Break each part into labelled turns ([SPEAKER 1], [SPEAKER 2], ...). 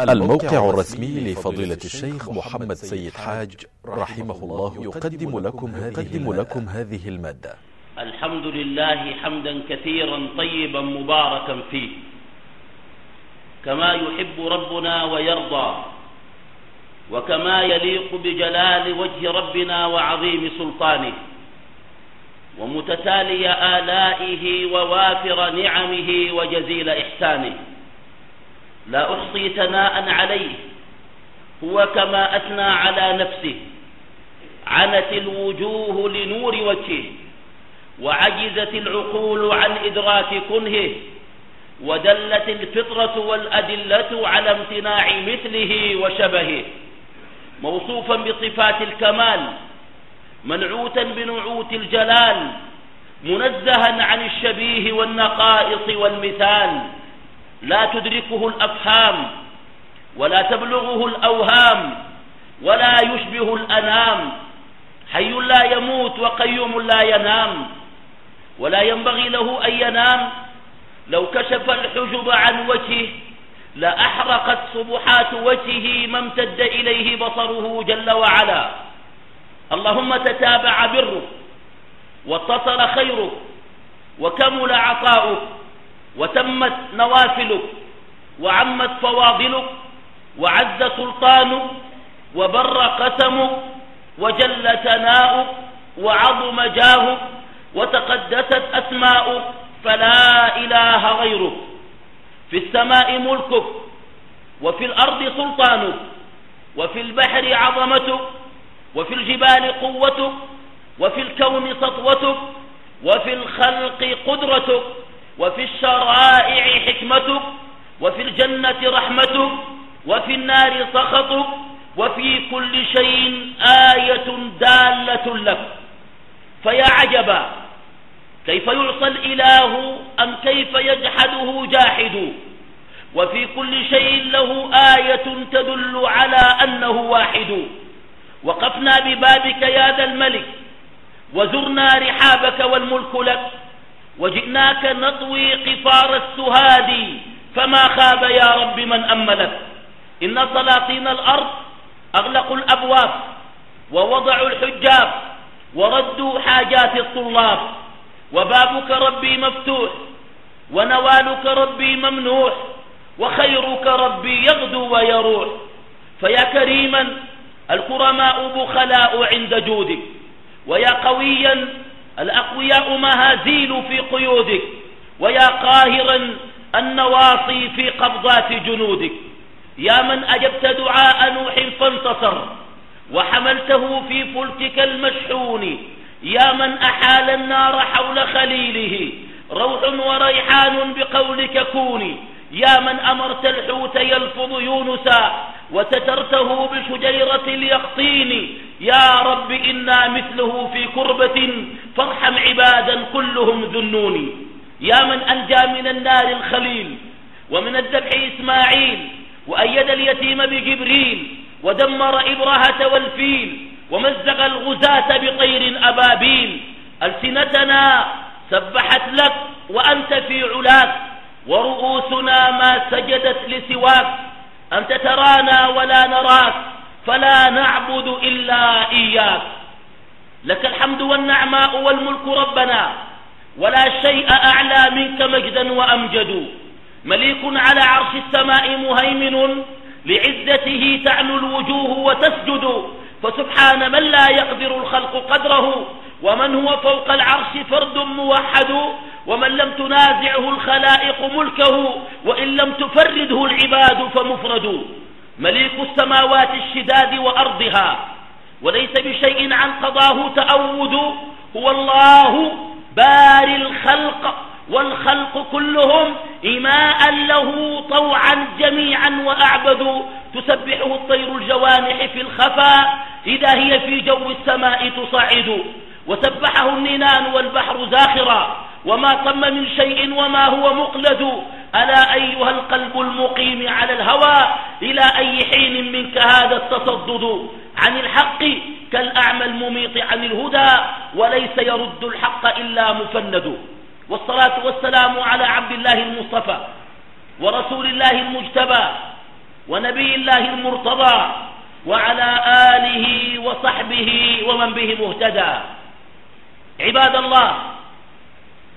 [SPEAKER 1] الموقع الرسمي لفضيلة الشيخ محمد سيد حاج رحمه الله يقدم لكم هذه, لكم هذه ا ل م ا د ة
[SPEAKER 2] الحمد لله حمدا كثيرا طيبا مباركا فيه. كما يحب ربنا ويرضى وكما يليق بجلال وجه ربنا وعظيم سلطانه ومتتالي آلائه ووافر نعمه وجزيل إحسانه. لا أحصي ثناء عليه. هو كما أثنى على نفسه. عنت الوجوه لنور وجهه وعجزت العقول عن إدراك كنهه ودلت الفطرة والأدلة على امتناع مثله وشبهه. موصوفا بصفات الكمال منعوتا بنعوت الجلال منزها عن الشبيه والنقائص والمثال. لا تدركه الأفهام ولا تبلغه الأوهام ولا يشبه الأنام. حي لا يموت وقيوم لا ينام ولا ينبغي له أن ينام. لو كشف الحجب عن وجهه لأحرقت صبحات وجهه ما امتد إليه بصره جل وعلا. اللهم تتابع بره واتصل خيره وكمل عطاؤه. وتمت نوافلك وعمت فواضلك وعز سلطانك وبر قسمك وجل ثناؤك وعظم جاهك وتقدست أسماؤك فلا إله غيرك. في السماء ملكك وفي الأرض سلطانك وفي البحر عظمتك وفي الجبال قوتك وفي الكون سطوتك وفي الخلق قدرتك. وفي الشرائع حكمتك وفي الجنة رحمتك وفي النار سخطك وفي كل شيء آية دالة لك. فيا عجبا كيف يعصى الإله أم كيف يجحده جاحد؟ وفي كل شيء له آية تدل على أنه واحد. وقفنا ببابك يا ذا الملك وزرنا رحابك والملك لك. وجئناك نطوي قفار السهاد فما خاب يا رب من أملك. إن سلاطين الأرض أغلقوا الأبواب ووضعوا الحجاب وردوا حاجات الطلاب. وبابك ربي مفتوح ونوالك ربي ممنوح وخيرك ربي يغدو ويروح. فيا كريما الكرماء بخلاء عند جودك ويا قويا الأقوياء مهازيل في قيودك ويا قاهرا النواصي في قبضات جنودك. يا من أجبت دعاء نوح فانتصر وحملته في فلكك المشحون. يا من أحال النار حول خليله روح وريحان بقولك كوني يا من أمرت الحوت يلفظ يونسا وسترته بشجيرة اليقطين. يا رب إنا مثله في كربة فارحم عبادا كلهم ذنوني. يا من أنجى من النار الخليل ومن الذبح إسماعيل وأيد اليتيم بجبريل ودمر إبرهة والفيل ومزق الغزاة بطير أبابيل. ألسنتنا سبحت لك وأنت في علاك ورؤوسنا ما سجدت لسواك. أنت ترانا ولا نراك فلا نعبد إلا إياك. لك الحمد والنعماء والملك ربنا ولا شيء أعلى منك مجدا وأمجد. مليك على عرش السماء مهيمن لعزته تعلو الوجوه وتسجد. فسبحان من لا يقدر الخلق قدره ومن هو فوق العرش فرد موحد ومن لم تنازعه الخلائق ملكه وإن لم تفرده العباد فمفرد. مليك السماوات الشداد وأرضها وليس بشيء عن قضاه تأود. هو الله باري الخلق والخلق كلهم إماء له طوعا جميعا وأعبدوا تسبحه الطير الجوانح في الخفاء إذا هي في جو السماء تصعد. وسبحه النينان والبحر زاخرا وما طم من شيء وما هو مقلد. ألا أيها القلب المقيم على الهوى إلى أي حين منك هذا التصدد عن الحق كالأعمى المميط عن الهدى وليس يرد الحق إلا مفند. والصلاة والسلام على عبد الله المصطفى ورسول الله المجتبى ونبي الله المرتضى وعلى آله وصحبه ومن به مهتدى. عباد الله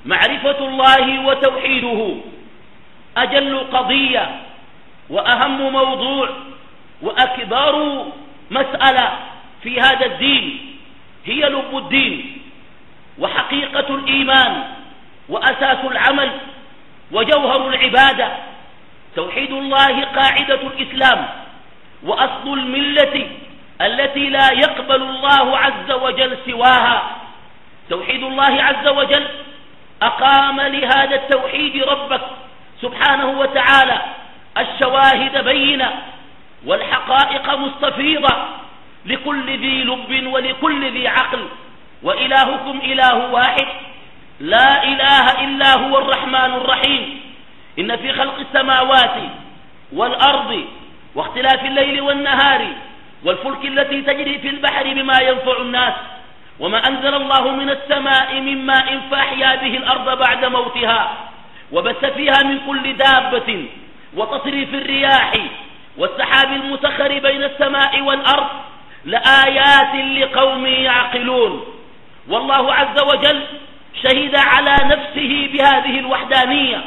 [SPEAKER 2] معرفة الله وتوحيده أجل قضية وأهم موضوع وأكبر مسألة في هذا الدين هي لب الدين وحقيقة الإيمان وأساس العمل وجوهر العبادة. توحيد الله قاعدة الإسلام وأصل الملة التي لا يقبل الله عز وجل سواها. توحيد الله عز وجل أقام لهذا التوحيد ربك سبحانه وتعالى الشواهد بينة والحقائق مستفيضة لكل ذي لب ولكل ذي عقل وإلهكم إله واحد لا إله إلا هو الرحمن الرحيم إن في خلق السماوات والأرض واختلاف الليل والنهار والفلك التي تجري في البحر بما ينفع الناس وما أنزل الله من السماء من ماء فأحيا به الأرض بعد موتها وبث فيها من كل دابة وتصريف الرياح والسحاب المسخر بين السماء والأرض لآيات لقوم يعقلون والله عز وجل شهد على نفسه بهذه الوحدانية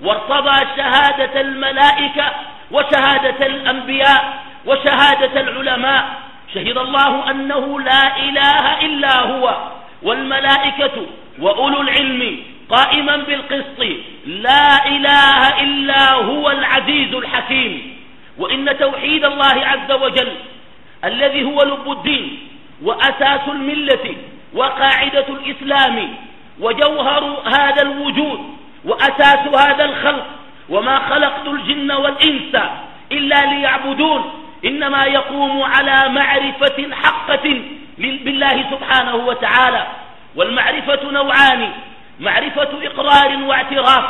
[SPEAKER 2] وارتضى شهادة الملائكة وشهادة الأنبياء وشهادة العلماء شهد الله أنه لا إله إلا هو والملائكة وأولو العلم قائما بالقسط لا إله إلا هو العزيز الحكيم وإن توحيد الله عز وجل الذي هو لب الدين وأساس الملة وقاعدة الإسلام وجوهر هذا الوجود وأساس هذا الخلق وما خلقت الجن والإنس إلا ليعبدون إنما يقوم على معرفة حقة بالله سبحانه وتعالى والمعرفة نوعان معرفة إقرار واعتراف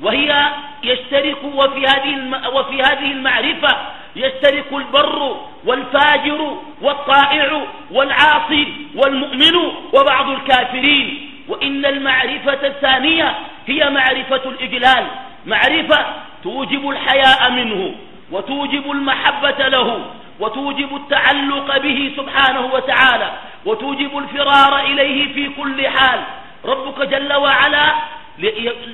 [SPEAKER 2] وهي يشترك وفي هذه وفي هذه المعرفة يشترك البر والفاجر والطائع والعاصي والمؤمن وبعض الكافرين. وإن المعرفة الثانية هي معرفة الإجلال معرفة توجب الحياء منه. وتوجب المحبة له وتوجب التعلق به سبحانه وتعالى وتوجب الفرار إليه في كل حال. ربك جل وعلا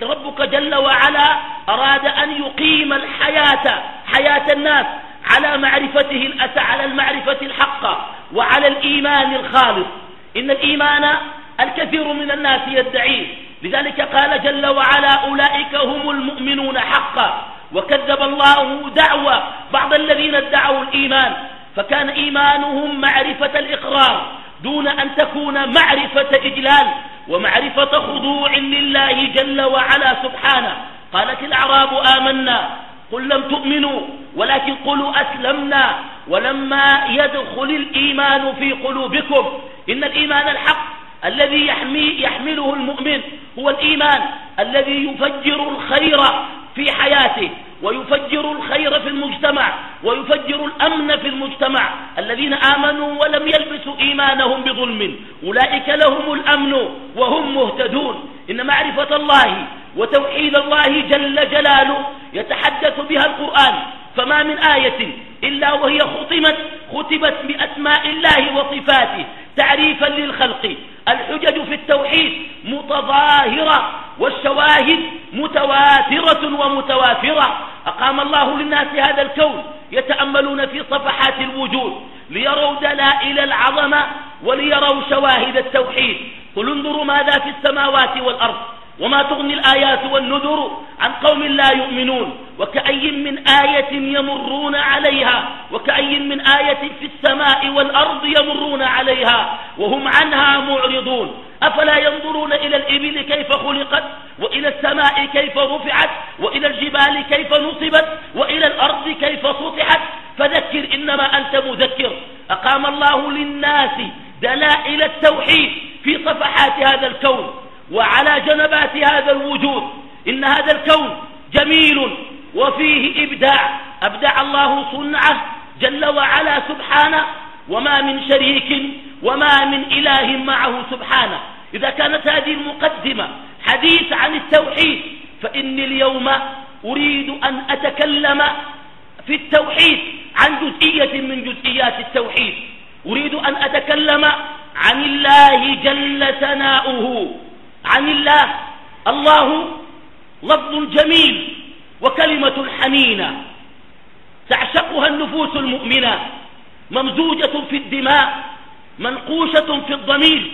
[SPEAKER 2] ربك جل وعلا أراد أن يقيم الحياة حياة الناس على معرفته على المعرفة الحقة وعلى الإيمان الخالص. إن الإيمان الكثير من الناس يدعيه. لذلك قال جل وعلا أولئك هم المؤمنون حقا. وكذب الله دعوى بعض الذين ادعوا الإيمان فكان إيمانهم معرفة الإقرار دون أن تكون معرفة إجلال ومعرفة خضوع لله جل وعلا سبحانه. قالت الأعراب آمنا قل لم تؤمنوا ولكن قلوا أسلمنا ولما يدخل الإيمان في قلوبكم إن الإيمان الحق الذي يحمي يحمله المؤمن هو الإيمان الذي يفجر الخير في حياته ويفجر الخير في المجتمع ويفجر الأمن في المجتمع. الذين آمنوا ولم يلبسوا إيمانهم بظلم أولئك لهم الأمن وهم مهتدون. إن معرفة الله وتوحيد الله جل جلاله يتحدث بها القرآن فما من آية إلا وهي ختمت ختمت بأسماء الله وصفاته تعريفا للخلق. الحجج في التوحيد متظاهرة والشواهد متواترة ومتوافرة. أقام الله للناس هذا الكون يتأملون في صفحات الوجود ليروا دلائل العظمة وليروا شواهد التوحيد. قل انظروا ماذا في السماوات والأرض. وما تغني الآيات والنذر عن قوم لا يؤمنون وكأي من آية يمرون عليها وكأي من آية في السماء والأرض يمرون عليها وهم عنها معرضون أفلا ينظرون إلى الإبل كيف خلقت وإلى السماء كيف رفعت وإلى الجبال كيف نصبت وإلى الأرض كيف سطحت فذكر إنما أنت مذكر أقام الله للناس دلائل التوحيد في صفحات هذا الكون وعلى جنبات هذا الوجود إن هذا الكون جميل وفيه إبداع. أبدع الله صنعه جل وعلا سبحانه وما من شريك وما من إله معه سبحانه. إذا كانت هذه المقدمة حديث عن التوحيد فإني اليوم أريد أن أتكلم في التوحيد عن جزئية من جزئيات التوحيد. أريد أن أتكلم عن الله جل ثناؤه. عن الله. الله لفظ جميل وكلمة حنينة. تعشقها النفوس المؤمنة. ممزوجة في الدماء منقوشة في الضمير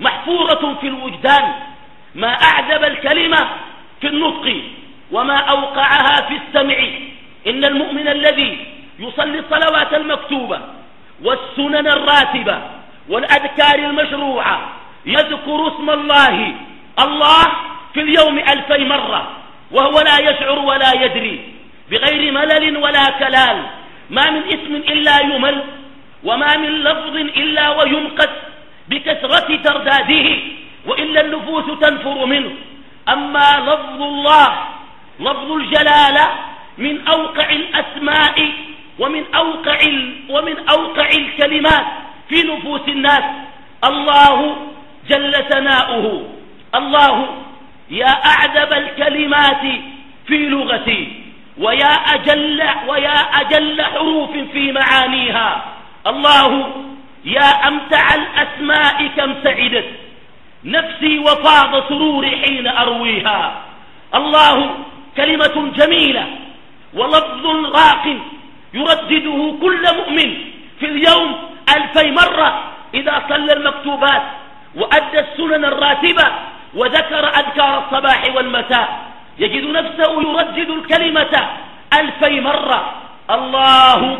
[SPEAKER 2] محفورة في الوجدان. ما أعذب الكلمة في النطق وما أوقعها في السمع. إن المؤمن الذي يصلي الصلوات المكتوبة والسنن الراتبة والأذكار المشروعة يذكر اسم الله الله في اليوم ألفي مرة وهو لا يشعر ولا يدري بغير ملل ولا كلال ما من اسم إلا يمل وما من لفظ إلا وينقذ بكثرة ترداده وإلا النفوس تنفر منه. أما لفظ الله لفظ الجلالة من أوقع الأسماء ومن أوقع, ومن أوقع الكلمات في نفوس الناس. الله جل ثناؤه. الله يا أعذب الكلمات في لغتي ويا أجل, ويا أجل حروف في معانيها. الله يا أمتع الأسماء كم سعدت نفسي وفاض سروري حين أرويها. الله كلمة جميلة ولفظ راق يردده كل مؤمن في اليوم ألفي مرة إذا صلى المكتوبات. وأدى السنن الراتبة وذكر أذكار الصباح والمساء. يجد نفسه يردد الكلمة ألفي مرة. الله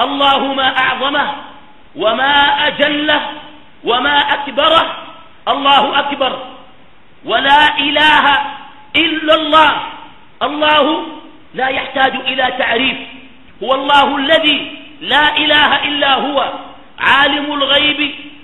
[SPEAKER 2] الله ما أعظمه وما أجله وما أكبره. الله أكبر. ولا إله إلا الله. الله لا يحتاج إلى تعريف. هو الله الذي لا إله إلا هو. عالم الغيب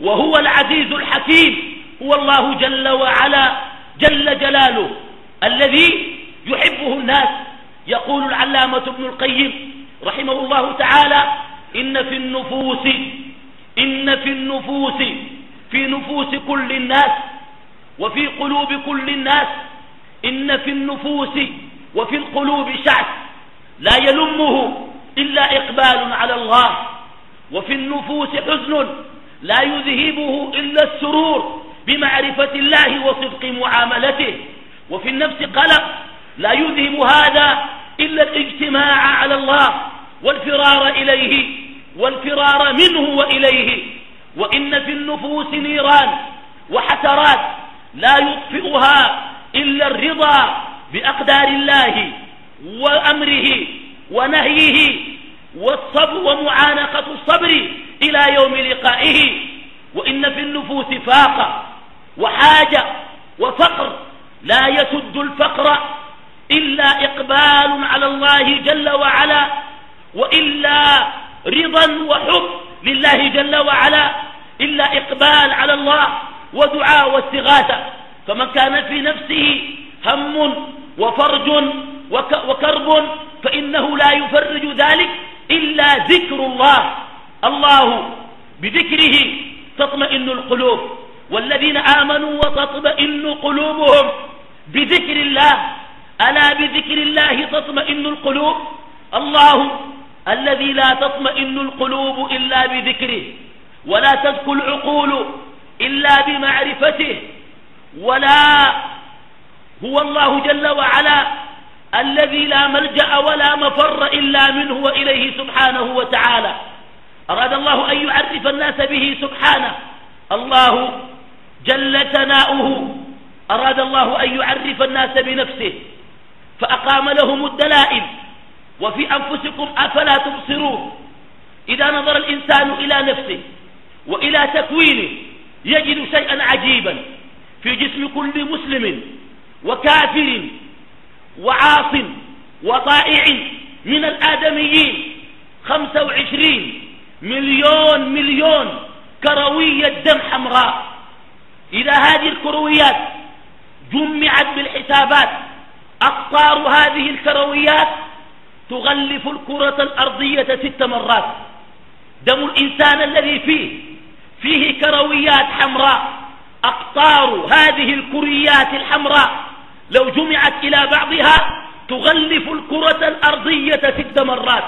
[SPEAKER 2] وهو العزيز الحكيم هو الله جل وعلا جل جلاله الذي يحبه الناس يقول العلامة ابن القيم رحمه الله تعالى إن في النفوس إن في النفوس في نفوس كل الناس وفي قلوب كل الناس إن في النفوس وفي القلوب شعث لا يلمه إلا إقبال على الله وفي النفوس حزن لا يذهبه إلا السرور بمعرفة الله وصدق معاملته. وفي النفس قلق لا يذهب هذا إلا الاجتماع على الله والفرار إليه والفرار منه وإليه. وإن في النفوس نيران وحسرات لا يطفئها إلا الرضا بأقدار الله وأمره ونهيه والصبر ومعانقة الصبر إلى يوم لقائه. وإن في النفوس فاقة وحاجة وفقر لا يسد الفقر إلا إقبال على الله جل وعلا وإلا رضا وحب لله جل وعلا إلا إقبال على الله ودعاء واستغاثة. فمن كان في نفسه هم وفرج وكرب فإنه لا يفرج ذلك إلا ذكر الله. الله بذكره تطمئن القلوب. والذين آمنوا وتطمئن قلوبهم. بذكر الله. ألا بذكر الله تطمئن القلوب؟ الله الذي لا تطمئن القلوب إلا بذكره. ولا تزكو العقول إلا بمعرفته. ولا هو الله جل وعلا الذي لا ملجأ ولا مفر إلا منه وإليه سبحانه وتعالى. أراد الله أن يعرف الناس به سبحانه. الله جل ثناؤه. أراد الله أن يعرف الناس بنفسه. فأقام لهم الدلائل. وفي أنفسكم أفلا تبصرون. إذا نظر الإنسان إلى نفسه وإلى تكوينه يجد شيئا عجيبا في جسم كل مسلم وكافر وعاص وطائع من الآدميين خمسة وعشرين مليون مليون كروية دم حمراء. إذا هذه الكرويات جمعت بالحسابات. أقطار هذه الكرويات تغلف الكرة الأرضية ست مرات. دم الإنسان الذي فيه فيه كرويات حمراء. أقطار هذه الكريات الحمراء لو جمعت إلى بعضها تغلف الكرة الأرضية ست مرات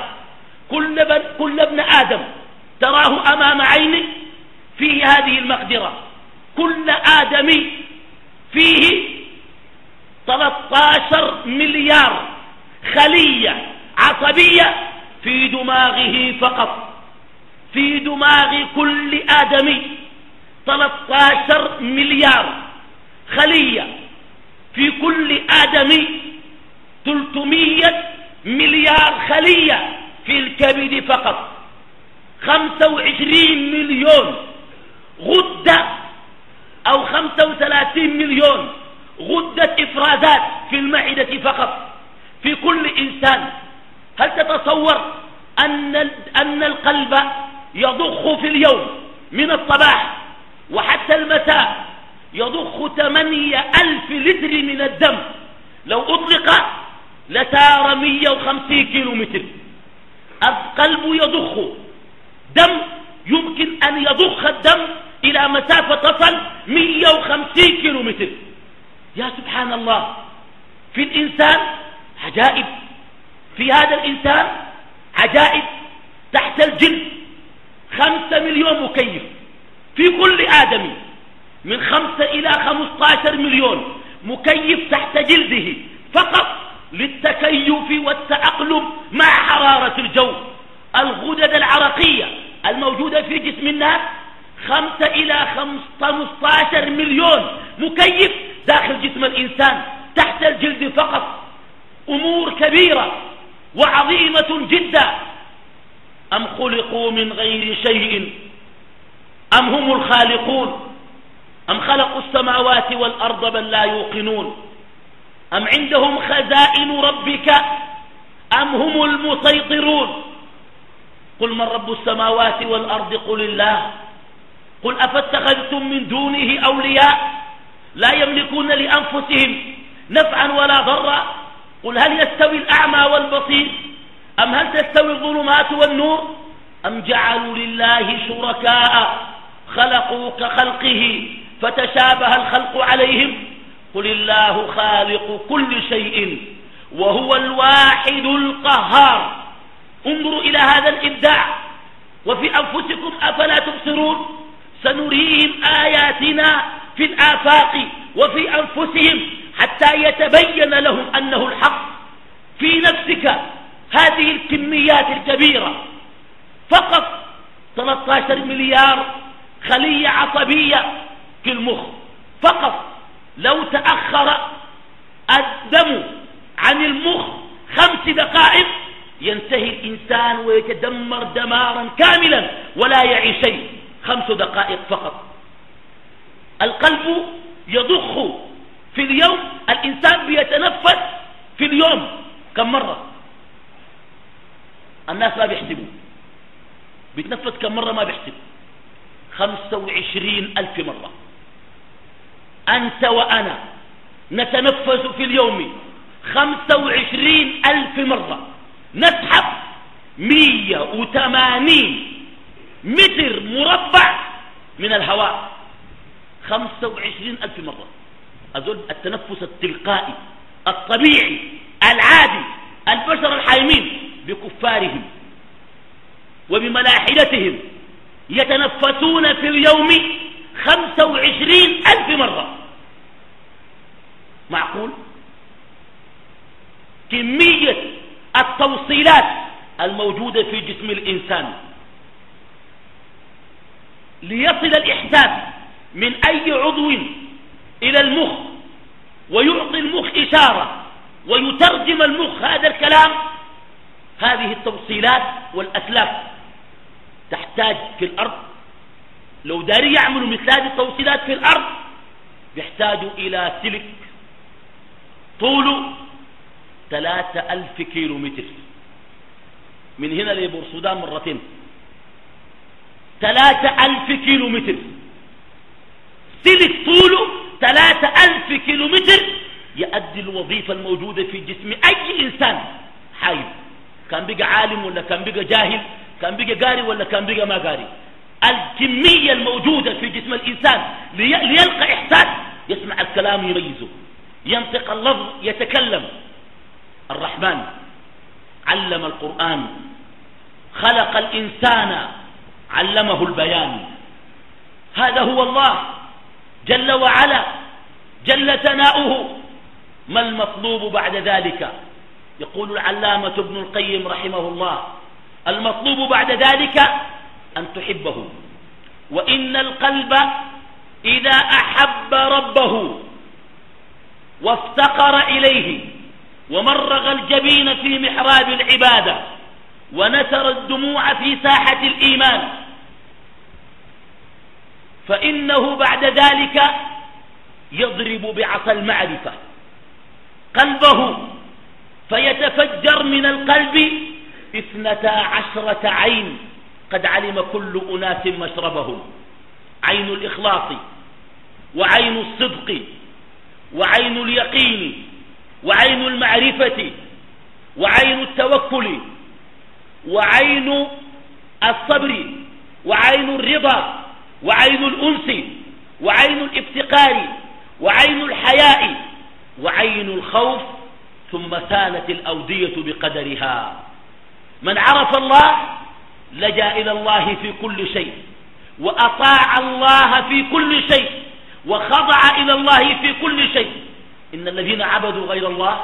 [SPEAKER 2] كل, كل ابن آدم تراه أمام عينك فيه هذه المقدرة. كل آدمي فيه 13 مليار خلية عصبية في دماغه فقط. في دماغ كل آدمي 13 مليار خلية. في كل آدمي 300 مليار خلية في الكبد فقط. 25 مليون غدة أو 35 مليون غدة إفرازات في المعدة فقط. في كل إنسان. هل تتصور أن, أن القلب يضخ في اليوم من الصباح وحتى المساء يضخ ثمانية ألف لتر من الدم. لو أطلق لسار مية وخمسين كيلو متر. القلب يضخ. دم يمكن أن يضخ الدم إلى مسافة تصل مية وخمسين كيلو متر. يا سبحان الله. في الإنسان عجائب. في هذا الإنسان عجائب. تحت الجلد خمسة مليون مكيف. في كل آدمي. من خمسة إلى خمسة مليون مكيف تحت جلده فقط للتكيف والتأقلم مع حرارة الجو. الغدد العرقية الموجودة في جسم الناس خمسة إلى خمسة مليون مكيف داخل جسم الإنسان تحت الجلد فقط. أمور كبيرة وعظيمة جدا. أم خلقوا من غير شيء؟ أم هم الخالقون؟ أم خلقوا السماوات والأرض بل لا يوقنون؟ أم عندهم خزائن ربك أم هم المسيطرون؟ قل من رب السماوات والأرض؟ قل الله. قل أفاتخذتم من دونه أولياء لا يملكون لأنفسهم نفعا ولا ضرا. قل هل يستوي الأعمى والبصير؟ أم هل تستوي الظلمات والنور؟ أم جعلوا لله شركاء خلقوا كخلقه فتشابه الخلق عليهم قل الله خالق كل شيء وهو الواحد القهار انظروا إلى هذا الإبداع وفي أنفسكم أفلا تبصرون سنريهم آياتنا في الآفاق وفي أنفسهم حتى يتبين لهم أنه الحق في نفسك هذه الكميات الكبيرة فقط 13 مليار خلية عصبية في المخ. فقط لو تأخر الدم عن المخ خمس دقائق ينتهي الإنسان ويتدمر دمارا كاملا ولا يعي شيء. خمس دقائق فقط. القلب يضخ في اليوم الإنسان بيتنفس في اليوم. كم مرة؟ الناس ما بيحسبوا. بيتنفس كم مرة؟ ما بيحسب خمسة وعشرين ألف مرة. أنت وأنا نتنفس في اليوم خمسة وعشرين ألف مرة. نسحب مية وثمانين متر مربع من الهواء. خمسة وعشرين ألف مرة. أظن التنفس التلقائي الطبيعي العادي البشر الحايمين بكفارهم وبملاحدتهم يتنفسون في اليوم خمسة وعشرين ألف مرة. معقول؟ كمية التوصيلات الموجودة في جسم الإنسان. ليصل الإحساس من أي عضو إلى المخ ويعطي المخ إشارة ويترجم المخ هذا الكلام. هذه التوصيلات والأسلاك تحتاج في الأرض لو داري يعملوا مثل هذه التوصيلات في الأرض يحتاجوا إلى سلك طوله ثلاثة ألف كيلو متر من هنا لبورسودان مرتين. ثلاثة ألف كيلو متر سلك طوله ثلاثة ألف كيلو متر يؤدي الوظيفة الموجودة في جسم أي إنسان حي. كان بقى عالم ولا كان بقى جاهل كان بقى قاري ولا كان بقى ما قاري. الكمية الموجودة في جسم الإنسان. ليلقى إحساس. يسمع الكلام يميزه. ينطق اللفظ يتكلم. الرحمن علم القرآن. خلق الإنسان علمه البيان. هذا هو الله. جل وعلا. جل ثناؤه. ما المطلوب بعد ذلك؟ يقول العلامة ابن القيم رحمه الله. المطلوب بعد ذلك أن تحبه. وإن القلب إذا أحب ربه وافتقر إليه ومرغ الجبين في محراب العبادة ونثر الدموع في ساحة الإيمان فإنه بعد ذلك يضرب بعصا المعرفة. قلبه فيتفجر من القلب اثنتا عشرة عين. قد علم كل أناس مشربهم. عين الإخلاص وعين الصدق وعين اليقين وعين المعرفة وعين التوكل وعين الصبر وعين الرضا وعين الأنس وعين الافتقار وعين الحياء وعين الخوف ثم سالت الأودية بقدرها. من عرف الله لجأ إلى الله في كل شيء وأطاع الله في كل شيء وخضع إلى الله في كل شيء. إن الذين عبدوا غير الله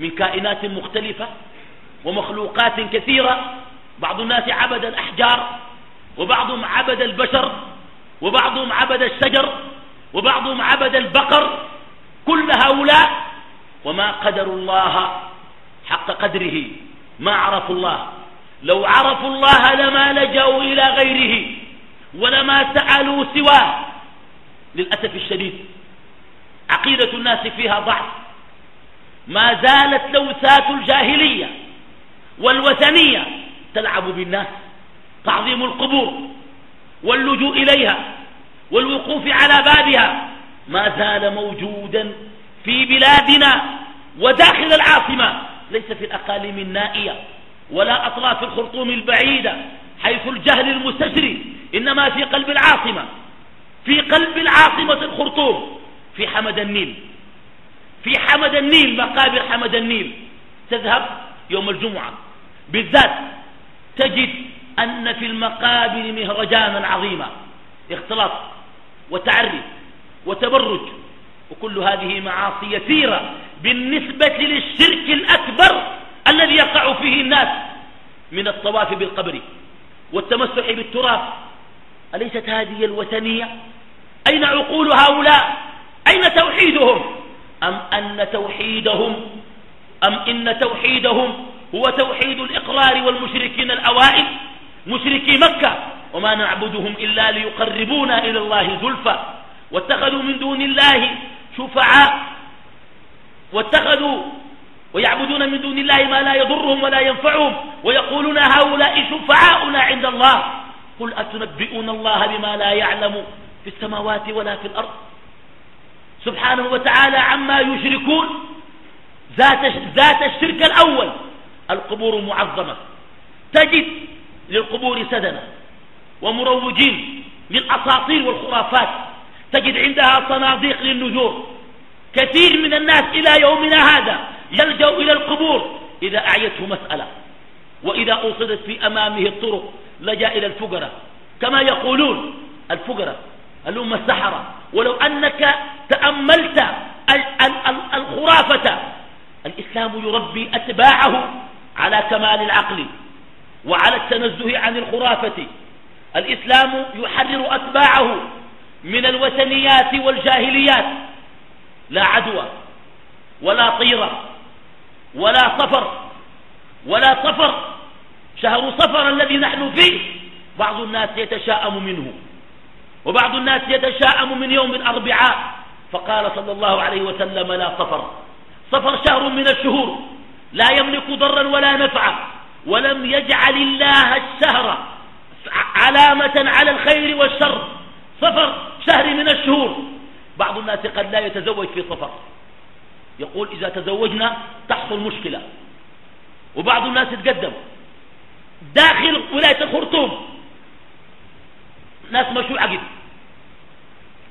[SPEAKER 2] من كائنات مختلفة ومخلوقات كثيرة بعض الناس عبد الأحجار وبعضهم عبد البشر وبعضهم عبد الشجر وبعضهم عبد البقر كل هؤلاء. وما قدروا الله حق قدره ما عرفوا الله. لو عرفوا الله لما لجأوا إلى غيره ولما سألوا سواه. للأسف الشديد عقيدة الناس فيها ضعف. ما زالت لوثات الجاهلية والوثنية تلعب بالناس تعظيم القبور واللجوء إليها والوقوف على بابها. ما زال موجودا في بلادنا وداخل العاصمة. ليس في الأقاليم النائية. ولا أطراف الخرطوم البعيدة حيث الجهل المستجري إنما في قلب العاصمة في قلب العاصمة الخرطوم في حمد النيل. في حمد النيل مقابر حمد النيل. تذهب يوم الجمعة. بالذات تجد أن في المقابر مهرجانا عظيما. اختلاط وتعري وتبرج. وكل هذه معاصي يسيرة بالنسبة للشرك الأكبر الذي يقع فيه الناس من الطواف بالقبر والتمسح بالتراب. أليست هذه الوثنية؟ أين عقول هؤلاء؟ أين توحيدهم؟ أم أن توحيدهم أم إن توحيدهم هو توحيد الإقرار والمشركين الأوائل؟ مشركي مكة. وما نعبدهم إلا ليقربونا إلى الله زلفى. واتخذوا من دون الله شفعاء. واتخذوا ويعبدون من دون الله ما لا يضرهم ولا ينفعهم ويقولون هؤلاء شفعاؤنا عند الله. قل أتنبئون الله بما لا يعلم في السماوات ولا في الأرض؟ سبحانه وتعالى عما يشركون. ذات, ذات الشرك الأول القبور معظمة. تجد للقبور سدنة ومروجين للأساطير والخرافات. تجد عندها صناديق للنجور. كثير من الناس إلى يومنا هذا يلجأ إلى القبور. إذا أعيته مسألة وإذا أوصدت في أمامه الطرق لجأ إلى الفقراء. كما يقولون الفقراء الأمة السحرة ولو أنك تأملت الخرافة. الإسلام يربي أتباعه على كمال العقل وعلى التنزه عن الخرافة. الإسلام يحرر أتباعه من الوثنيات والجاهليات. لا عدوى ولا طيرة ولا صفر ولا صفر شهر صفر الذي نحن فيه بعض الناس يتشاءم منه وبعض الناس يتشاءم من يوم الأربعاء فقال صلى الله عليه وسلم لا صفر. صفر شهر من الشهور لا يملك ضرا ولا نفعا ولم يجعل الله الشهر علامة على الخير والشر. صفر شهر من الشهور. بعض الناس قد لا يتزوج في صفر. يقول إذا تزوجنا تحصل مشكلة. وبعض الناس يتقدم. داخل ولاية الخرطوم. ناس مشوا عقد.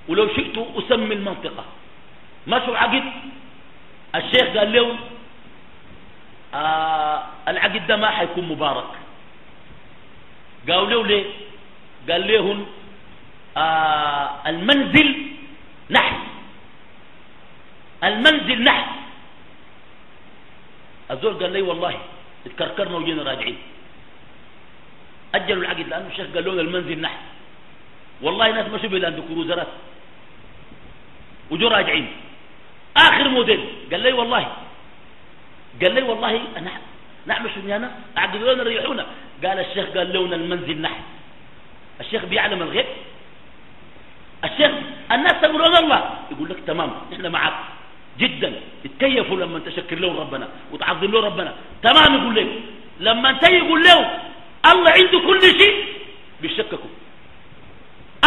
[SPEAKER 2] ولو شئت أسمي المنطقة. مشوا عقد؟ الشيخ قال له آه العقد ده ما حيكون مبارك. قالوا له ليه؟ قال لهم آه المنزل نحس. المنزل نحس الزول قال لي والله اتكركرنا وجينا راجعين. أجلوا العقد لأنه الشيخ قال لنا المنزل نحس والله ناس مشوا بلاند كروزرات وجو راجعين. آخر موديل. قال لي والله. قال لي والله أنا نعمل شنيانا أعقدوا لنا ريحونا قال الشيخ قال لنا المنزل نحس الشيخ بيعلم الغيب. الشيخ الناس تقولون الله يقول لك تمام إحنا معك جدا. اتكيفوا لما تشكر له ربنا وتعظم له ربنا. تمام يقول له. لما انت يقول له الله عنده كل شيء. بيشككوا.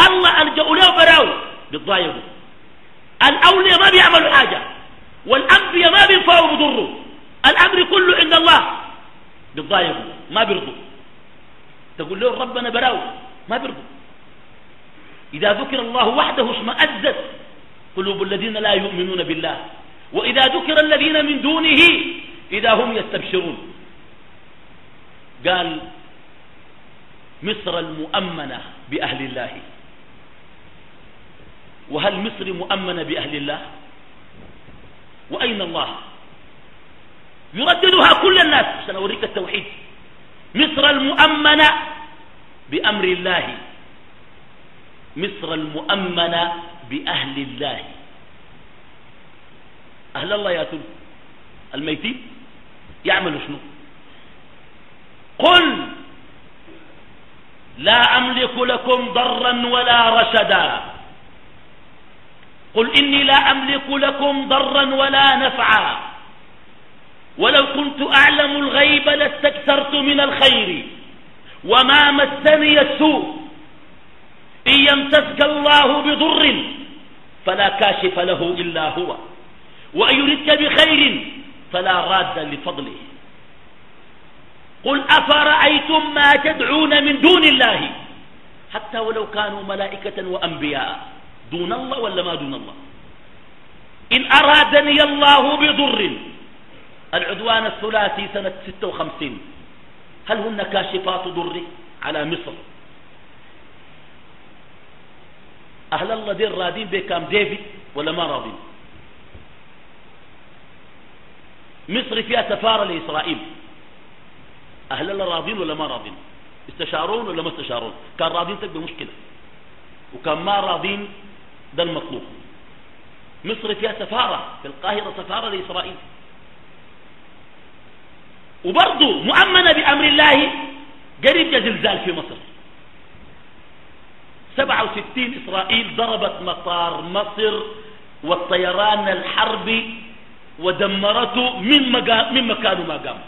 [SPEAKER 2] الله ألجأوا له براو بيتضايقوا. الأولياء ما بيعملوا حاجة. والأنبياء ما بينفعوا بضروا. الأمر كله عند الله. بيتضايقوا. ما بيرضوا. تقول له ربنا براو ما بيرضوا. إذا ذكر الله وحده اشمأزت قلوب الذين لا يؤمنون بالله. وإذا ذكر الذين من دونه إذا هم يستبشرون. قال مصر المؤمنة بأهل الله. وهل مصر مؤمنة بأهل الله؟ وأين الله؟ يرددها كل الناس. سنوريك التوحيد. مصر المؤمنة بأمر الله. مصر المؤمنة بأهل الله. أهل الله ياتون الميتين يعملوا شنو؟ قل لا أملك لكم ضرا ولا رشدا. قل إني لا أملك لكم ضرا ولا نفعا. ولو كنت أعلم الغيب لاستكثرت من الخير. وما مسني السوء. إن يمسسك الله بضر فلا كاشف له إلا هو. وإن يردك بخير فلا راد لفضله. قل أفرأيتم ما تدعون من دون الله؟ حتى ولو كانوا ملائكة وأنبياء. دون الله ولا ما دون الله؟ إن أرادني الله بضر العدوان الثلاثي سنة 56 هل هن كاشفات ضر على مصر؟ أهل الله دين رادين بكام ديفيد ولا ما راضين مصر فيها سفارة لإسرائيل. أهل الله راضين ولا ما راضين استشارون ولا ما استشارون؟ كان راضين تبقى مشكلة. وكان ما راضين ده المطلوب. مصر فيها سفارة في القاهرة سفارة لإسرائيل. وبرضه مؤمنة بأمر الله قريب زلزال في مصر. 67 إسرائيل ضربت مطار مصر والطيران الحربي ودمرته من, من مكان ما قام.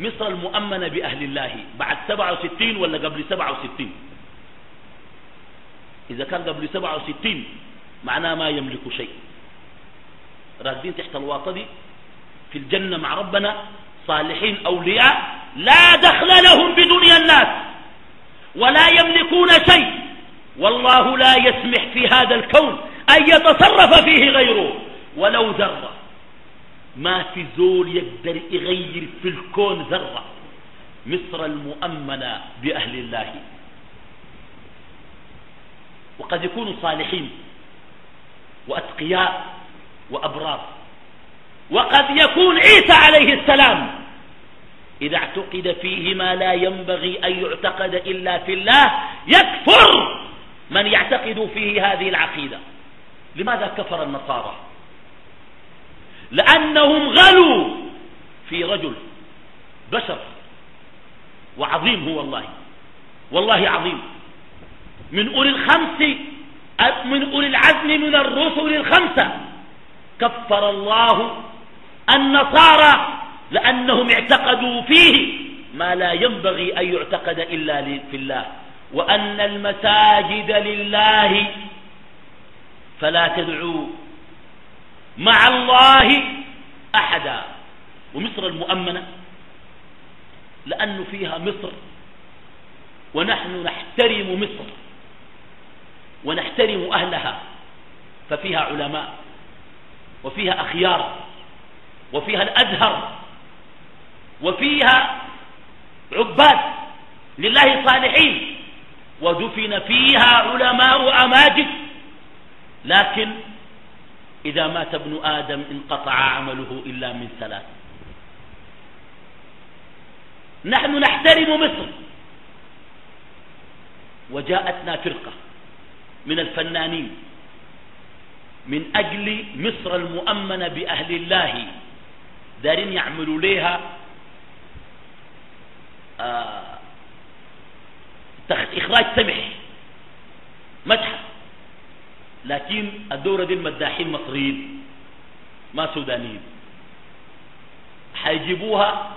[SPEAKER 2] مصر المؤمنة بأهل الله. بعد 67 ولا قبل 67 إذا كان قبل 67 معناه ما يملك شيء. راكدين تحت الواطة دي في الجنة مع ربنا صالحين أولياء لا دخل لهم بدنيا الناس ولا يملكون شيء. والله لا يسمح في هذا الكون أن يتصرف فيه غيره. ولو ذرة. ما في زول يقدر يغير في الكون ذرة. مصر المؤمنة بأهل الله. وقد يكونوا صالحين. وأتقياء وأبرار. وقد يكون عيسى عليه السلام. إذا اعتقد فيه ما لا ينبغي أن يعتقد إلا في الله يكفر. من يعتقد فيه هذه العقيدة. لماذا كفر النصارى؟ لأنهم غلوا في رجل بشر وعظيم هو والله والله عظيم. من أولي الخمس من أولي العزم من الرسل الخمسة كفر الله النصارى لأنهم اعتقدوا فيه ما لا ينبغي أن يعتقد إلا في الله. وأن المساجد لله فلا تدعوا مع الله أحدا. ومصر المؤمنة لأنه فيها مصر. ونحن نحترم مصر ونحترم أهلها ففيها علماء وفيها أخيار وفيها الأزهر وفيها عباد لله صالحين. ودفن فيها علماء أماجد. لكن إذا مات ابن آدم انقطع عمله إلا من ثلاث. نحن نحترم مصر. وجاءتنا فرقة من الفنانين من أجل مصر المؤمنة بأهل الله. دارين يعملوا ليها آه إخراج سمح. متحف لكن الدورة دي المداحين مصريين ما سودانيين. حيجيبوها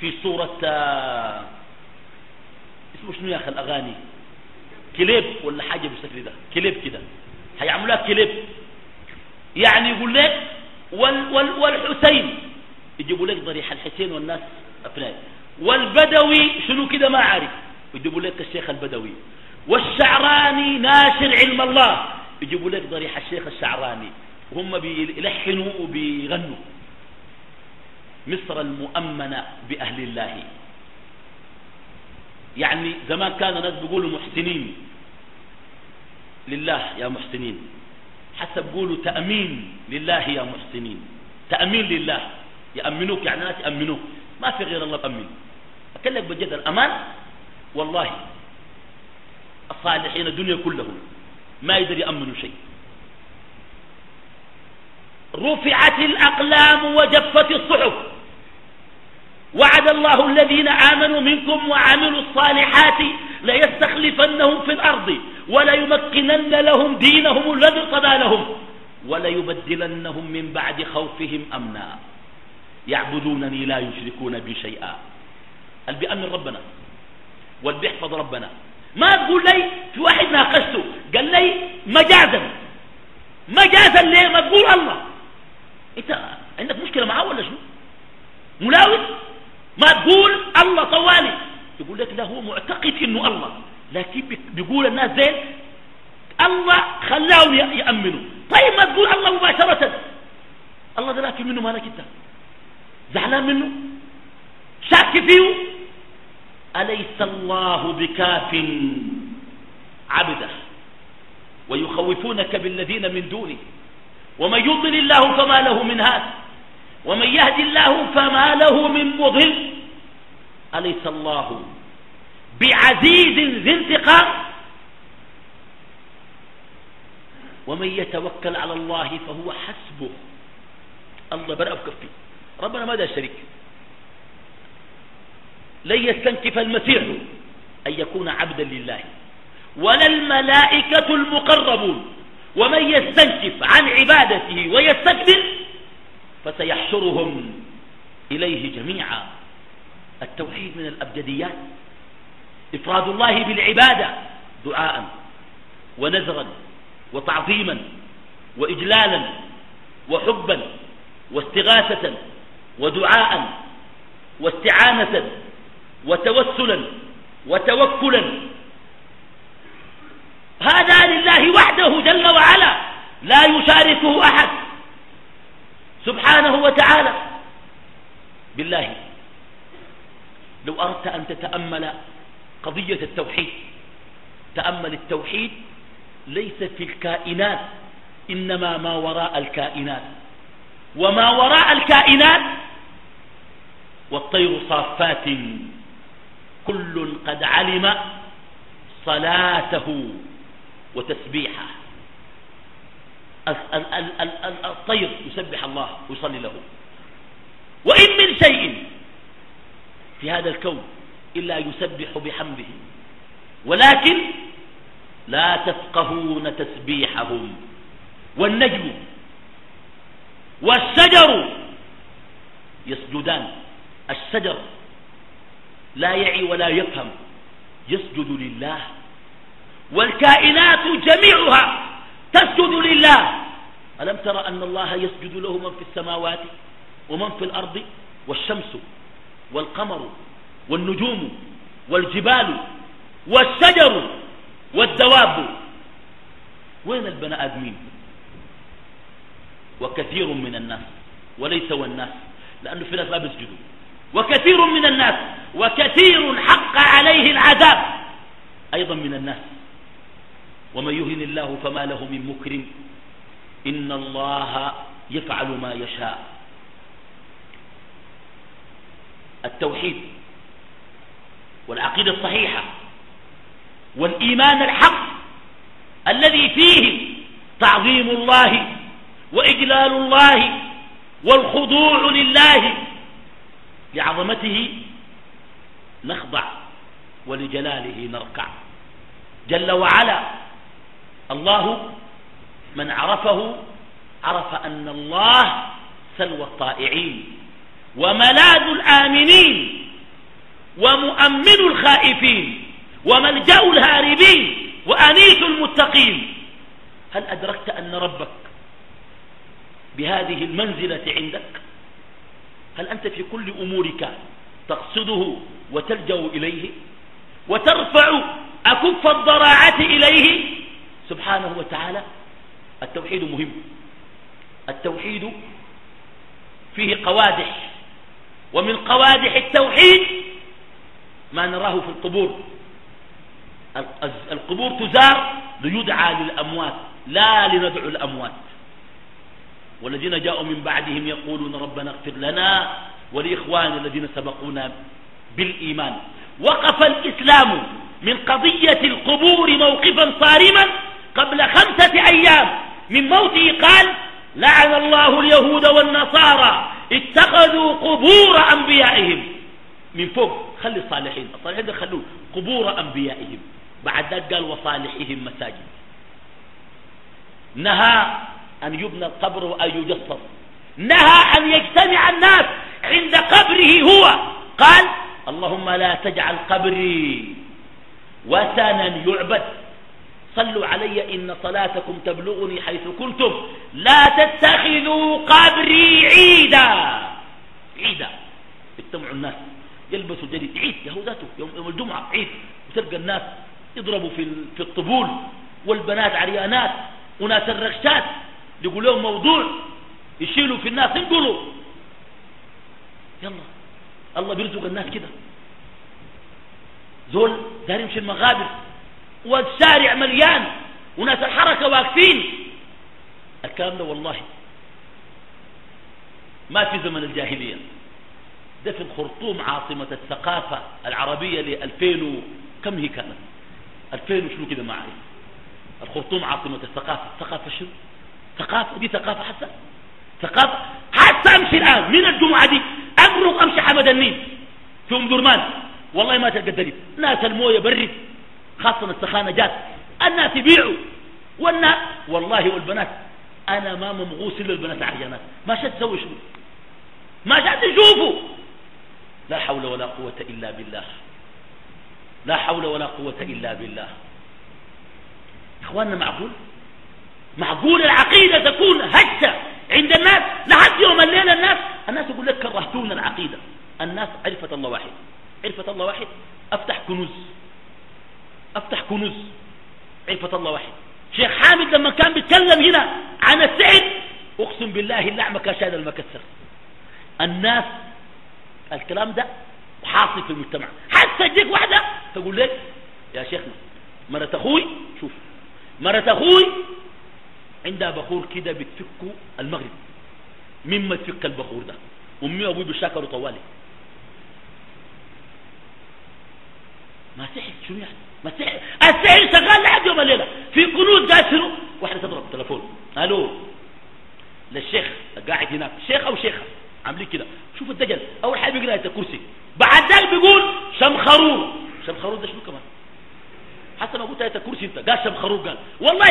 [SPEAKER 2] في صورة آه اسمه شنو يا أخي الأغاني؟ كليب ولا حاجة بالشكل ده؟ كليب كده. هيعملوها كليب. يعني يقول لك وال وال والحسين. يجيبوا لك ضريح الحسين والناس أفنان والبدوي شنو كده ما عارف. يجيبوا لك الشيخ البدوي. والشعراني ناشر علم الله. يجيبوا لك ضريح الشيخ الشعراني. وهم بيلحنوا وبيغنوا. مصر المؤمنة بأهل الله. يعني زمان كان الناس بيقولوا محسنين. لله يا محسنين. حتى بيقولوا تأمين لله يا محسنين. تأمين لله. يأمنوك يعني ناس يأمنوك ما في غير الله يأمن أكلك بجد الأمان؟ والله الصالحين الدنيا كلهم ما يقدر يأمنوا شيء. رفعت الأقلام وجفت الصحف. وعد الله الذين آمنوا منكم وعملوا الصالحات ليستخلفنهم في الأرض وليمكنن لهم دينهم الذي ارتضى لهم وليبدلنهم من بعد خوفهم أمنا. يعبدونني لا يشركون بي شيئا. اللي بيأمن ربنا. واللي بيحفظ ربنا. ما تقول لي في واحد ناقشته قال لي مجازا. مجازا ليه؟ ما تقول الله. إنت عندك مشكلة معاه ولا شنو؟ ملاوث ما تقول الله طوالي. يقول لك لا هو معتقد إنه الله. لكن بيقول الناس زين الله خلاهم يأمنوا. طيب ما تقول الله مباشرة. الله ده لكن منه مالك أنت. زعلان منه؟ شاك فيه؟ أليس الله بكاف عبده؟ ويخوفونك بالذين من دونه. ومن يضل الله فما له من هاد. ومن يهدي الله فما له من مضل. أليس الله بعزيز ذي انتقام؟ ومن يتوكل على الله فهو حسبه. الله برأ بكفي ربنا ماذا شريك لن يستنكف المسيح أن يكون عبدا لله. ولا الملائكة المقربون. ومن يستنكف عن عبادته ويستكبر فسيحشرهم إليه جميعا. التوحيد من الأبجديات. إفراد الله بالعبادة دعاء ونذرا وتعظيما وإجلالا وحبا واستغاثة ودعاء واستعانة وتوسلا وتوكلا. هذا لله وحده جل وعلا لا يشاركه أحد. سبحانه وتعالى. بالله. لو أردت أن تتأمل قضية التوحيد تأمل التوحيد ليس في الكائنات إنما ما وراء الكائنات. وما وراء الكائنات والطير صافات. كل قد علم صلاته وتسبيحه. الطير يسبح الله ويصلي له. وإن من شيء في هذا الكون إلا يسبح بحمده. ولكن لا تفقهون تسبيحهم. والنجم والشجر يسجدان. الشجر لا يعي ولا يفهم. يسجد لله. والكائنات جميعها تسجد لله. ألم ترى أن الله يسجد له من في السماوات ومن في الأرض والشمس والقمر والنجوم والجبال والشجر والدواب؟ وين البني آدمين؟ وكثير من الناس وليس والناس لأنه في ناس ما بيسجدوا وكثير من الناس وكثير حق عليه العذاب. أيضا من الناس. ومن يهن الله فما له من مكرم. إن الله يفعل ما يشاء. التوحيد والعقيدة الصحيحة والإيمان الحق الذي فيه تعظيم الله وإجلال الله والخضوع لله لعظمته نخضع ولجلاله نركع. جل وعلا الله من عرفه عرف أن الله سلوى الطائعين وملاذ الآمنين ومؤمن الخائفين وملجأ الهاربين وأنيس المتقين. هل أدركت أن ربك بهذه المنزلة عندك؟ هل أنت في كل أمورك تقصده وتلجأ إليه؟ وترفع أكف الضراعة إليه؟ سبحانه وتعالى التوحيد مهم. التوحيد فيه قوادح ومن قوادح التوحيد ما نراه في القبور. القبور تزار ليدعى للأموات لا لندعو الأموات. والذين جاءوا من بعدهم يقولون ربنا اغفر لنا ولإخوان الذين سبقونا بالإيمان. وقف الإسلام من قضية القبور موقفا صارما قبل خمسة أيام. من موته قال لعن الله اليهود والنصارى اتخذوا قبور أنبيائهم. من فوق خلي الصالحين. الصالحين ده خلوه. قبور أنبيائهم. بعد ذلك قال وصالحهم مساجد. نهى أن يبنى القبر وأن يجسر نهى أن يجتمع الناس عند قبره هو. قال اللهم لا تجعل قبري وثنا يعبد. صلوا علي إن صلاتكم تبلغني حيث كنتم. لا تتخذوا قبري عيدا. عيدا. اجتمعوا الناس. يلبسوا جديد عيد يهوداته يوم, يوم الجمعة عيد. وتلقى الناس يضربوا في في الطبول. والبنات عريانات. وناس الرغشات يقول لهم موضوع يشيلوا في الناس ينقلوا يلا. الله بيرزق الناس كده. زول دار يمشي المغابر والشارع مليان. وناس الحركة واقفين. الكلام ده والله ما في زمن الجاهلية. ده في الخرطوم عاصمة الثقافة العربية ل 2000 كم هي كانت؟ 2000 وشنو كده ما أعرف. الخرطوم عاصمة الثقافة. ثقافة شنو؟ ثقافة دي ثقافة حتى ثقافة. حتى أمشي الآن من الجمعة دي؟ امرق أمشي حمد النيل في ام درمان والله ما تلقى الدريب ناس المويه برد خاصة السخانة جات. الناس يبيعوا والناس والله والبنات أنا ما ممغوس إلا البنات عريانات ما شد تسوي شنو؟ ما شد تشوفوا. لا حول ولا قوة إلا بالله. لا حول ولا قوة إلا بالله. إخواننا معقول؟ معقول العقيدة تكون هشة عند الناس؟ لحد يوم الليلة الناس الناس يقول لك كرهتونا العقيدة. الناس عرفت الله واحد. عرفت الله واحد؟ أفتح كنوز. أفتح كنوز. عرفت الله واحد. شيخ حامد لما كان بيتكلم هنا عن السعد أقسم بالله اللعمة كاشاد المكسر. الناس الكلام ده حاصل في المجتمع. حتى تجيك واحدة تقول لك يا شيخنا مرة أخوي شوف مرة أخوي عندها بخور كده بتفكوا المغرب. مما تفك البخور ده. أمي وأبوي بيشاكروا طوالي. ما سحر شنو يعني؟ ما سحر. السحر شغال لحد يوم الليلة. في كنوز قاسروا واحدة تضرب التليفون ألو. للشيخ قاعد هناك. شيخ أو شيخة؟ عاملين كده. شوف الدجل. أول حاجة بيقرأ الكرسي بعد ذلك بيقول شمخرور شمخرور ده شنو كمان؟ حتى ما قلت إيه الكرسي انت قال شمخرور قال. والله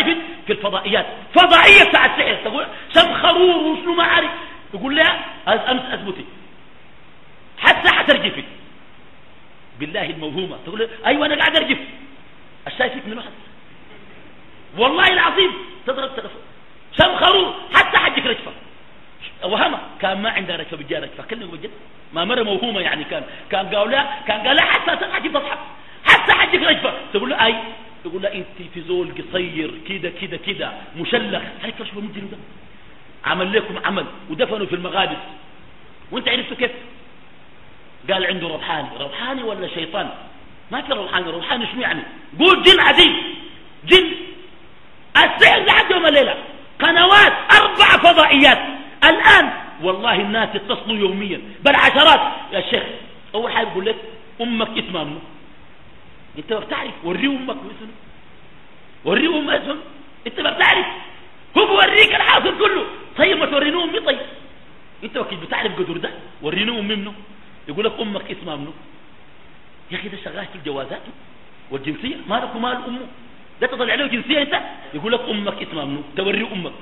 [SPEAKER 2] في الفضائيات. فضائية بتاع السحر تقول شمخرور وشنو ما عارف يقول لها أمس أثبتي. حتى حترجفي بالله الموهومة. تقول أيوة أنا قاعد أرجف. الشايفك من واحد والله العظيم. تضرب تلفون. شمخروا حتى حجك رجفة. وهمة. كان ما عندها رجفة بجاء رجفة. كلمة بجد ما مرة موهومة يعني كان. كان قال لا كان قال لا حتى تضحك. حتى حجك رجفة تقول له أي؟ تقول له أنت في زول قصير كده كده كده مشلخ. هيك رجفة مجرم ده. عمل لكم عمل ودفنوا في المغابر وانت عرفتوا كيف؟ قال عنده روحاني. روحاني ولا شيطان؟ ما في روحاني. روحاني شنو يعني؟ قول جن عديد جن. السحر لحد يوم الليلة. قنوات أربع فضائيات. الآن والله الناس يتصلوا يوميا بل عشرات يا شيخ أول حاجة يقول لك أمك اسمها أنت ما بتعرف وريه أمك اسمه وريه أمك اسمه أنت ما بتعرف. هو بوريك الحاصل كله. طيب ما تورينه أمي طيب. أنت وكيف بتعرف قدر ده؟ ورينه أمي منه. يقول لك أمك اسمها منه. يا أخي ده شغال في الجوازات والجنسية ما لك ومال أمه. ده تطلع له جنسية أنت. يقول لك أمك اسمها منه. توري أمك.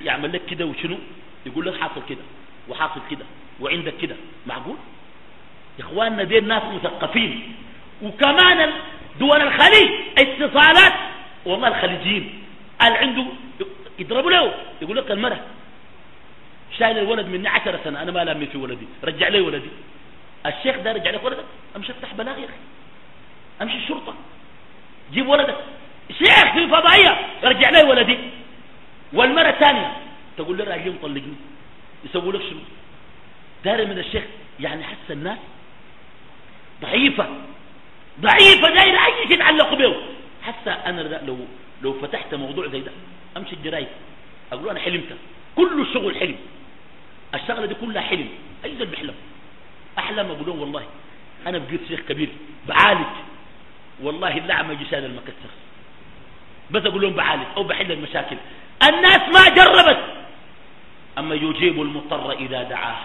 [SPEAKER 2] يعمل لك كده وشنو؟ يقول لك حاصل كده وحاصل كده وعندك كده. معقول؟ يا إخواننا دي الناس مثقفين. وكمان دول الخليج اتصالات. والله الخليجيين؟ قال عنده يضربوا له يقول لك المرأة شايل الولد مني عشر سنة أنا ما لامي في ولدي. رجع لي ولدي. الشيخ ده رجع لك ولدك أمشي افتح بلاغ يا أخي. أمشي الشرطة. جيب ولدك. شيخ في فضائية. رجع لي ولدي. والمرة الثانية تقول لي راجل طلقني. يسووا لك شنو؟ داري من الشيخ يعني حس الناس ضعيفة. ضعيفة دايرة أي شيء يتعلقوا به حتى أنا لو لو فتحت موضوع زي ده أمشي الجرايد. أقول أنا حلمت. كل الشغل حلم. الشغلة دي كلها حلم. أي زول بيحلم أحلم؟ أقول لهم والله أنا بقيت شيخ كبير بعالج. والله اللعمة جسال المكسر. بس أقول لهم بعالج أو بحل المشاكل. الناس ما جربت. أما يجيب المضطر إذا دعاه.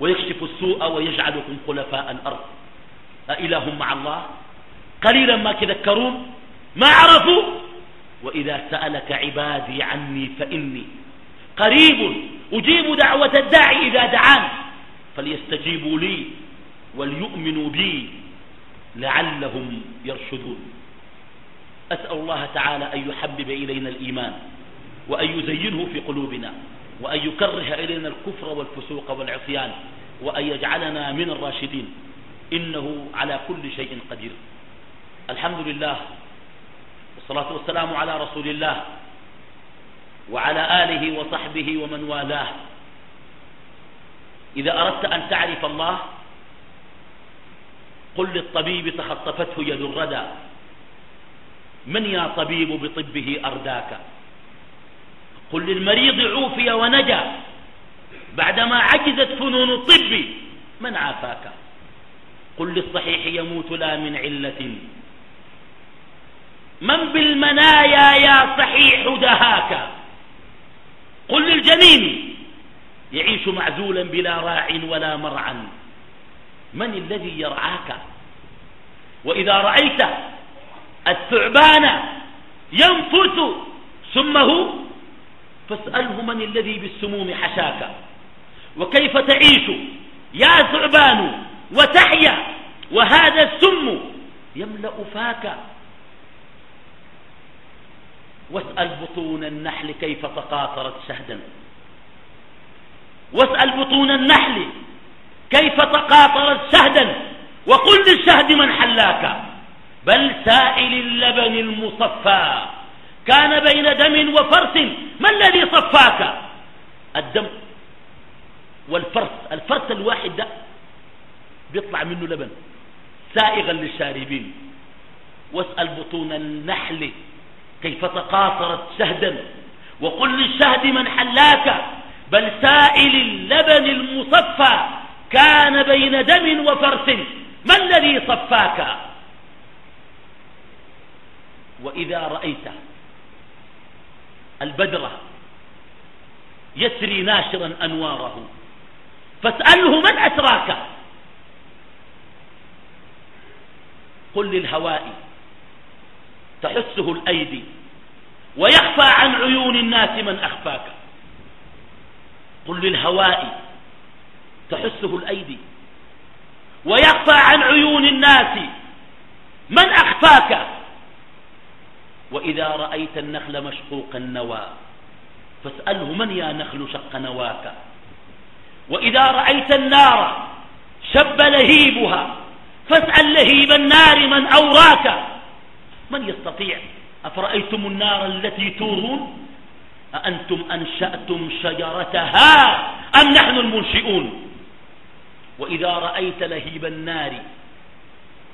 [SPEAKER 2] ويكشف السوء ويجعلكم خلفاء الأرض. أإله مع الله. قليلا ما تذكرون ما عرفوا. وإذا سألك عبادي عني فإني قريب أجيب دعوة الداعي إذا دعان. فليستجيبوا لي وليؤمنوا بي لعلهم يرشدون. أسأل الله تعالى أن يحبب إلينا الإيمان وأن يزينه في قلوبنا وأن يكره إلينا الكفر والفسوق والعصيان وأن يجعلنا من الراشدين. إنه على كل شيء قدير. الحمد لله والصلاة والسلام على رسول الله وعلى آله وصحبه ومن والاه. إذا أردت أن تعرف الله قل للطبيب تخطفته يد الردى. من يا طبيب بطبه أرداك؟ قل للمريض عوفي ونجا. بعدما عجزت فنون الطب من عافاك؟ قل للصحيح يموت لا من علة. من بالمنايا يا صحيح دهاك. قل للجنين يعيش معزولا بلا راع ولا مرعى من الذي يرعاك؟ وإذا رأيت الثعبان ينفث سمه فاسأله من الذي بالسموم حشاك. وكيف تعيش يا ثعبان؟ وتحيا وهذا السم يملأ فاك. واسأل بطون النحل كيف تقاطرت شهدا. واسأل بطون النحل كيف تقاطرت شهدا. وقل للشهد من حلاك. بل سائل اللبن المصفى. كان بين دم وفرس ما الذي صفاك؟ الدم والفرس. الفرس الواحد ده بيطلع منه لبن. سائغا للشاربين. واسأل بطون النحل كيف تقاطرت شهدا. وقل للشهد من حلاك بل سائل اللبن المصفى كان بين دم وفرس. ما الذي صفاك؟ وإذا رأيت البدر يسري ناشرا أنواره فاسأله من أسراك؟ قل للهواء. تحسه الأيدي. ويخفى عن عيون الناس من أخفاك. قل للهواء. تحسه الأيدي. ويخفى عن عيون الناس من أخفاك. وإذا رأيت النخل مشقوق النوى فاسأله من يا نخل شق نواك. وإذا رأيت النار شب لهيبها فاسأل لهيب النار من أوراك. من يستطيع؟ أفرأيتم النار التي تورون؟ أأنتم أنشأتم شجرتها أم نحن المنشئون؟ وإذا رأيت لهيب النار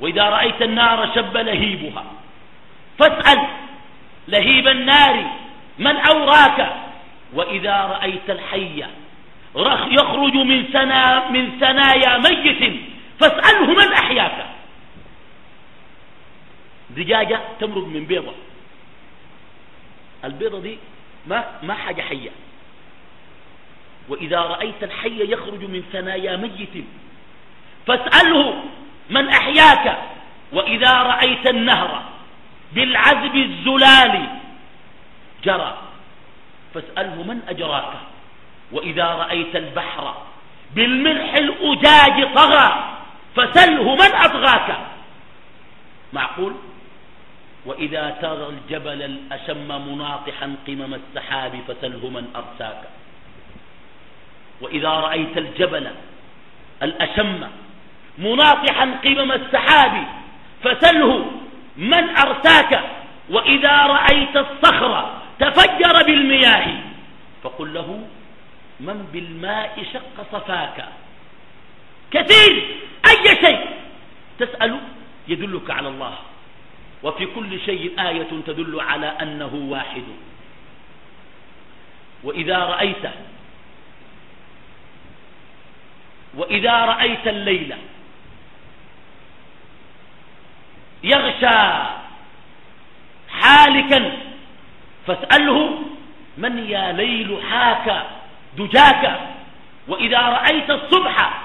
[SPEAKER 2] وإذا رأيت النار شب لهيبها فاسأل لهيب النار من أوراك. وإذا رأيت الحي يخرج من, سنا من ثنايا ميت فاسأله من أحياك. دجاجة تمرق من بيضة. البيضة دي ما, ما حاجة حية. وإذا رأيت الحي يخرج من ثنايا ميت. فاسأله من أحياك. وإذا رأيت النهر بالعذب الزلال جرى. فاسأله من أجراك. وإذا رأيت البحر بالملح الأجاج طغى. فسله من أطغاك. معقول؟ وإذا ترى الجبل الأشم مناطحا قمم السحاب فسله من أرساك. وإذا رأيت الجبل الأشم مناطحا قمم السحاب فسله من أرساك. وإذا رأيت الصخر تفجر بالمياه فقل له من بالماء شق صفاك. كثير أي شيء تسأل يدلك على الله. وفي كل شيء آية تدل على أنه واحد. وإذا رأيت وإذا رأيت الليل يغشى حالكا فاسأله من يا ليل حاك دجاك؟ وإذا رأيت الصبح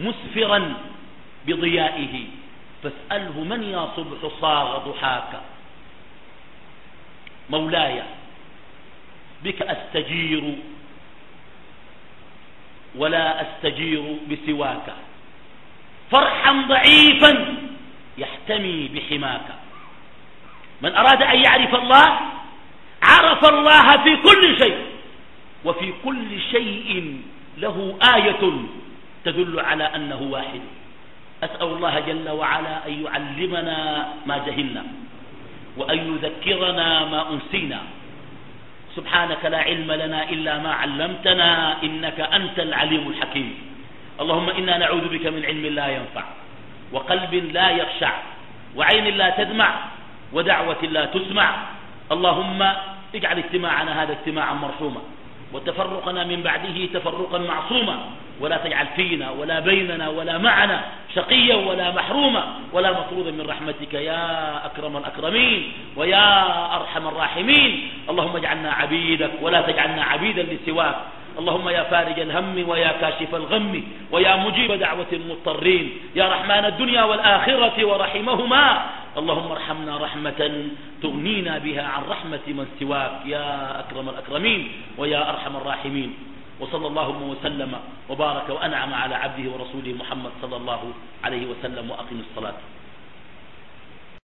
[SPEAKER 2] مسفرا بضيائه. فاسأله من يا صبح صاغ ضحاك؟ مولاي بك أستجير ولا أستجير بسواك. فرحا ضعيفا يحتمي بحماك. من أراد أن يعرف الله عرف الله في كل شيء وفي كل شيء له آية تدل على أنه واحد. أسأل الله جل وعلا أن يعلمنا ما جهلنا وأن يذكرنا ما أنسينا. سبحانك لا علم لنا إلا ما علمتنا إنك أنت العليم الحكيم. اللهم إنا نعوذ بك من علم لا ينفع وقلب لا يخشع وعين لا تدمع ودعوة لا تسمع. اللهم اجعل اجتماعنا هذا اجتماعا مرحوما. وتفرقنا من بعده تفرقا معصوما. ولا تجعل فينا ولا بيننا ولا معنا شقيا ولا محروما. ولا مطرودا من رحمتك يا أكرم الأكرمين ويا أرحم الراحمين. اللهم اجعلنا عبيدك ولا تجعلنا عبيدا لسواك. اللهم يا فارج الهم ويا كاشف الغم ويا مجيب دعوة المضطرين يا رحمن الدنيا والآخرة ورحمهما اللهم ارحمنا رحمة تغنينا بها عن رحمة من سواك يا أكرم الأكرمين ويا أرحم الراحمين وصلى الله وسلم وبارك وأنعم على عبده ورسوله محمد صلى الله عليه وسلم وأقم الصلاة